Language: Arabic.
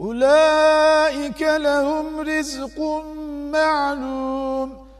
أولئك لهم رزق معلوم.